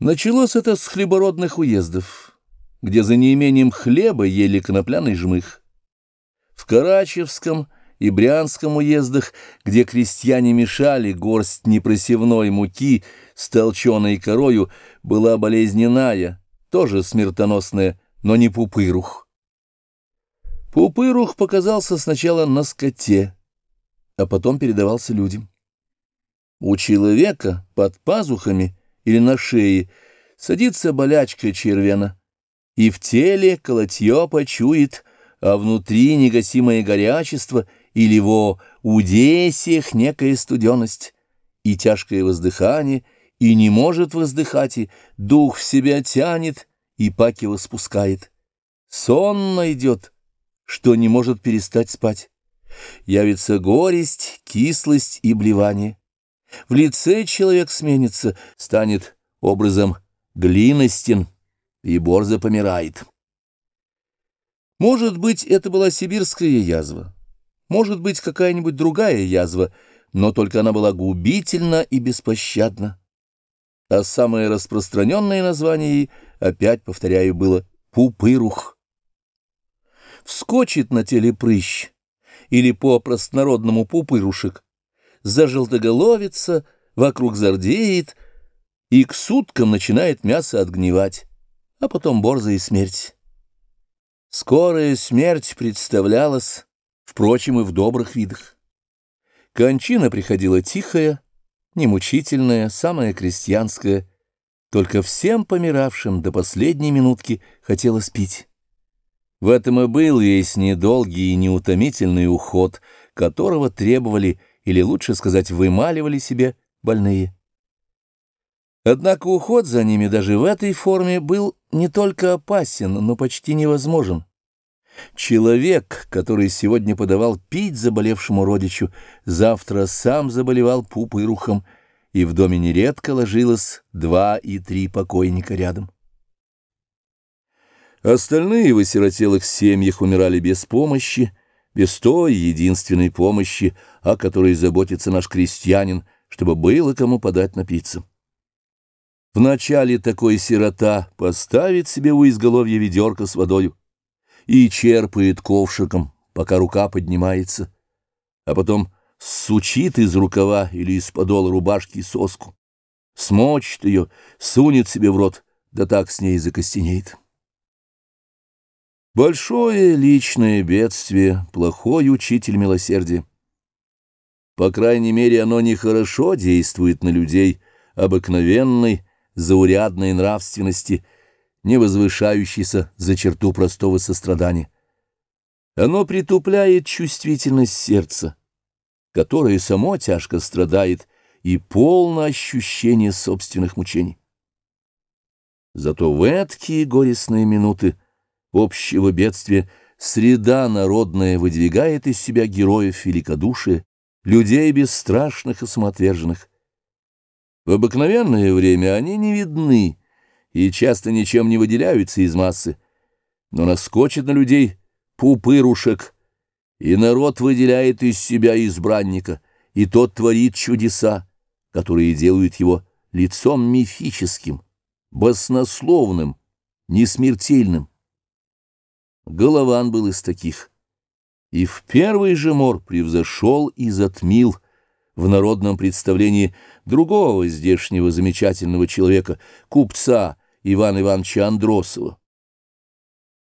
Началось это с хлебородных уездов, где за неимением хлеба ели конопляный жмых. В Карачевском и Брянском уездах, где крестьяне мешали горсть непросевной муки с толченой корою, была болезненная, тоже смертоносная, но не пупырух. Пупырух показался сначала на скоте, а потом передавался людям. У человека под пазухами или на шее садится болячка червена, и в теле колотье почует, а внутри негасимое горячество или во удесиях некая студеность и тяжкое воздыхание, и не может воздыхать, и дух в себя тянет, и паки спускает. Сон найдет, что не может перестать спать. Явится горесть, кислость и блевание. В лице человек сменится, станет образом глиностен, и борзо помирает. Может быть, это была сибирская язва, может быть, какая-нибудь другая язва, но только она была губительна и беспощадна. А самое распространенное название опять повторяю, было пупырух. Вскочит на теле прыщ, или по простонародному пупырушек, зажелтоголовится, вокруг зардеет, и к суткам начинает мясо отгнивать, а потом борза и смерть. Скорая смерть представлялась, впрочем, и в добрых видах. Кончина приходила тихая, немучительная, самая крестьянская, только всем помиравшим до последней минутки хотелось пить. В этом и был весь недолгий и неутомительный уход, которого требовали, или лучше сказать, вымаливали себе больные. Однако уход за ними даже в этой форме был не только опасен, но почти невозможен. Человек, который сегодня подавал пить заболевшему родичу, завтра сам заболевал пупырухом, и в доме нередко ложилось два и три покойника рядом. Остальные в осиротелых семьях умирали без помощи, без той единственной помощи, о которой заботится наш крестьянин, чтобы было кому подать напиться. Вначале такой сирота поставит себе у изголовья ведерко с водою, и черпает ковшиком, пока рука поднимается, а потом сучит из рукава или из подола рубашки соску, смочит ее, сунет себе в рот, да так с ней закостенеет. Большое личное бедствие, плохой учитель милосердия. По крайней мере, оно нехорошо действует на людей обыкновенной, заурядной нравственности, не возвышающейся за черту простого сострадания. Оно притупляет чувствительность сердца, которое само тяжко страдает и полно ощущения собственных мучений. Зато в эткие горестные минуты общего бедствия среда народная выдвигает из себя героев великодушия, людей бесстрашных и самоотверженных. В обыкновенное время они не видны, и часто ничем не выделяются из массы, но наскочит на людей пупырушек, и народ выделяет из себя избранника, и тот творит чудеса, которые делают его лицом мифическим, баснословным, несмертельным. Голован был из таких, и в первый же мор превзошел и затмил в народном представлении другого здешнего замечательного человека, купца, Ивана Ивановича Андросова.